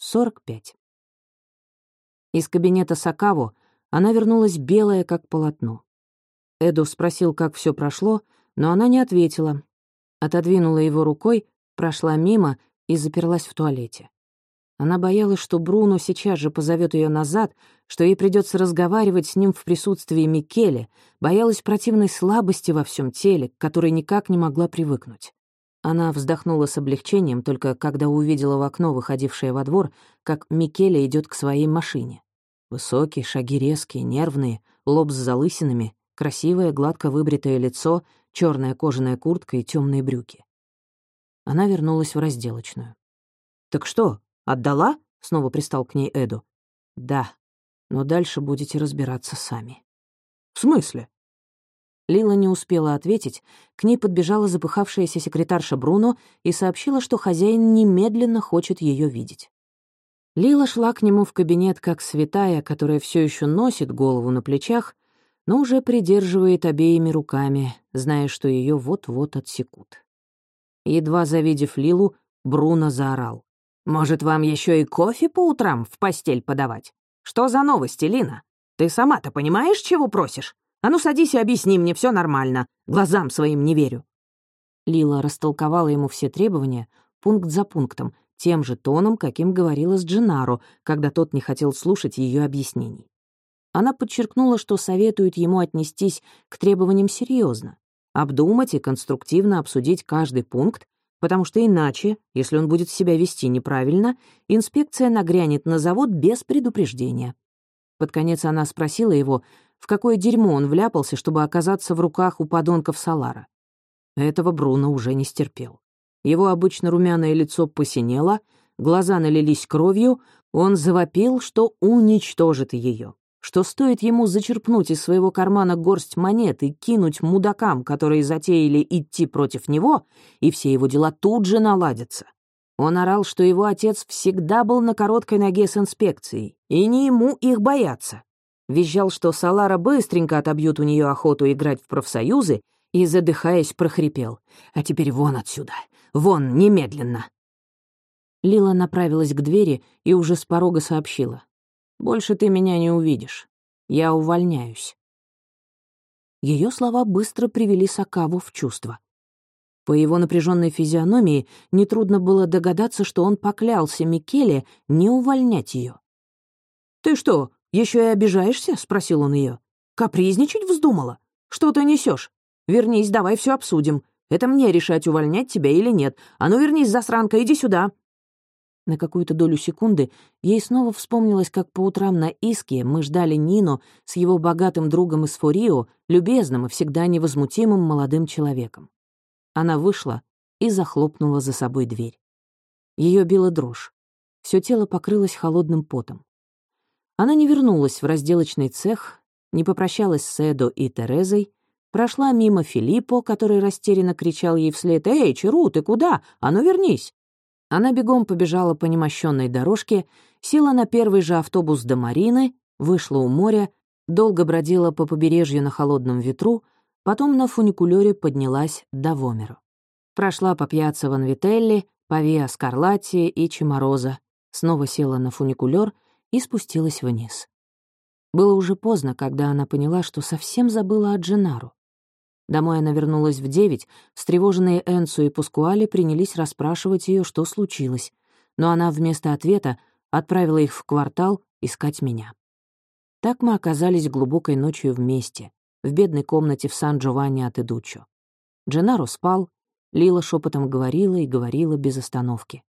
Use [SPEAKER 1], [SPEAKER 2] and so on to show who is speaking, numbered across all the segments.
[SPEAKER 1] 45. Из кабинета Сакаву она вернулась белая, как полотно. Эду спросил, как все прошло, но она не ответила. Отодвинула его рукой, прошла мимо и заперлась в туалете. Она боялась, что Бруно сейчас же позовет ее назад, что ей придется разговаривать с ним в присутствии Микеле, боялась противной слабости во всем теле, к которой никак не могла привыкнуть. Она вздохнула с облегчением, только когда увидела в окно, выходившее во двор, как Микеле идет к своей машине. Высокие, шаги резкие, нервные, лоб с залысинами, красивое, гладко выбритое лицо, черная кожаная куртка и темные брюки. Она вернулась в разделочную. «Так что, «Отдала?» — снова пристал к ней Эду. «Да, но дальше будете разбираться сами». «В смысле?» Лила не успела ответить, к ней подбежала запыхавшаяся секретарша Бруно и сообщила, что хозяин немедленно хочет ее видеть. Лила шла к нему в кабинет как святая, которая все еще носит голову на плечах, но уже придерживает обеими руками, зная, что ее вот-вот отсекут. Едва завидев Лилу, Бруно заорал. Может, вам еще и кофе по утрам в постель подавать? Что за новости, Лина? Ты сама-то понимаешь, чего просишь? А ну садись и объясни мне, все нормально. Глазам своим не верю». Лила растолковала ему все требования, пункт за пунктом, тем же тоном, каким говорила с Дженаро, когда тот не хотел слушать ее объяснений. Она подчеркнула, что советует ему отнестись к требованиям серьезно, обдумать и конструктивно обсудить каждый пункт потому что иначе, если он будет себя вести неправильно, инспекция нагрянет на завод без предупреждения. Под конец она спросила его, в какое дерьмо он вляпался, чтобы оказаться в руках у подонков Салара. Этого Бруно уже не стерпел. Его обычно румяное лицо посинело, глаза налились кровью, он завопил, что уничтожит ее что стоит ему зачерпнуть из своего кармана горсть монет и кинуть мудакам, которые затеяли идти против него, и все его дела тут же наладятся. Он орал, что его отец всегда был на короткой ноге с инспекцией, и не ему их бояться. Визжал, что Салара быстренько отобьют у нее охоту играть в профсоюзы, и, задыхаясь, прохрипел. «А теперь вон отсюда! Вон, немедленно!» Лила направилась к двери и уже с порога сообщила. Больше ты меня не увидишь. Я увольняюсь». Ее слова быстро привели Сакаву в чувство. По его напряженной физиономии нетрудно было догадаться, что он поклялся Микеле не увольнять ее. «Ты что, еще и обижаешься?» — спросил он ее. «Капризничать вздумала? Что ты несешь? Вернись, давай все обсудим. Это мне решать, увольнять тебя или нет. А ну вернись, засранка, иди сюда!» На какую-то долю секунды ей снова вспомнилось, как по утрам на Иске мы ждали Нину с его богатым другом из Форио, любезным и всегда невозмутимым молодым человеком. Она вышла и захлопнула за собой дверь. Ее била дрожь. Все тело покрылось холодным потом. Она не вернулась в разделочный цех, не попрощалась с Эдо и Терезой, прошла мимо Филиппо, который растерянно кричал ей вслед «Эй, Чару, ты куда? А ну вернись!» Она бегом побежала по немощенной дорожке, села на первый же автобус до Марины, вышла у моря, долго бродила по побережью на холодном ветру, потом на фуникулёре поднялась до Вомеру. Прошла по пьяцца Ванвителли, по Виа Скарлатти и Чемороза, снова села на фуникулёр и спустилась вниз. Было уже поздно, когда она поняла, что совсем забыла о Дженару. Домой она вернулась в девять, встревоженные Энсу и Пускуали принялись расспрашивать ее, что случилось, но она вместо ответа отправила их в квартал искать меня. Так мы оказались глубокой ночью вместе, в бедной комнате в Сан-Джованни от Идуччо. Дженаро спал, Лила шепотом говорила и говорила без остановки.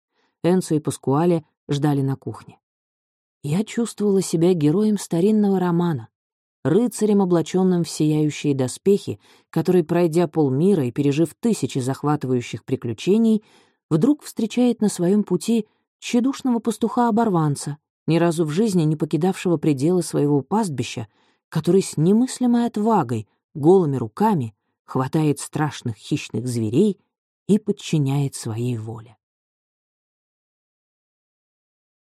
[SPEAKER 1] Энсу и Пускуале ждали на кухне. Я чувствовала себя героем старинного романа, рыцарем, облаченным в сияющие доспехи, который, пройдя полмира и пережив тысячи захватывающих приключений, вдруг встречает на своем пути тщедушного пастуха-оборванца, ни разу в жизни не покидавшего пределы своего пастбища, который с немыслимой отвагой, голыми руками хватает страшных хищных зверей и подчиняет своей воле.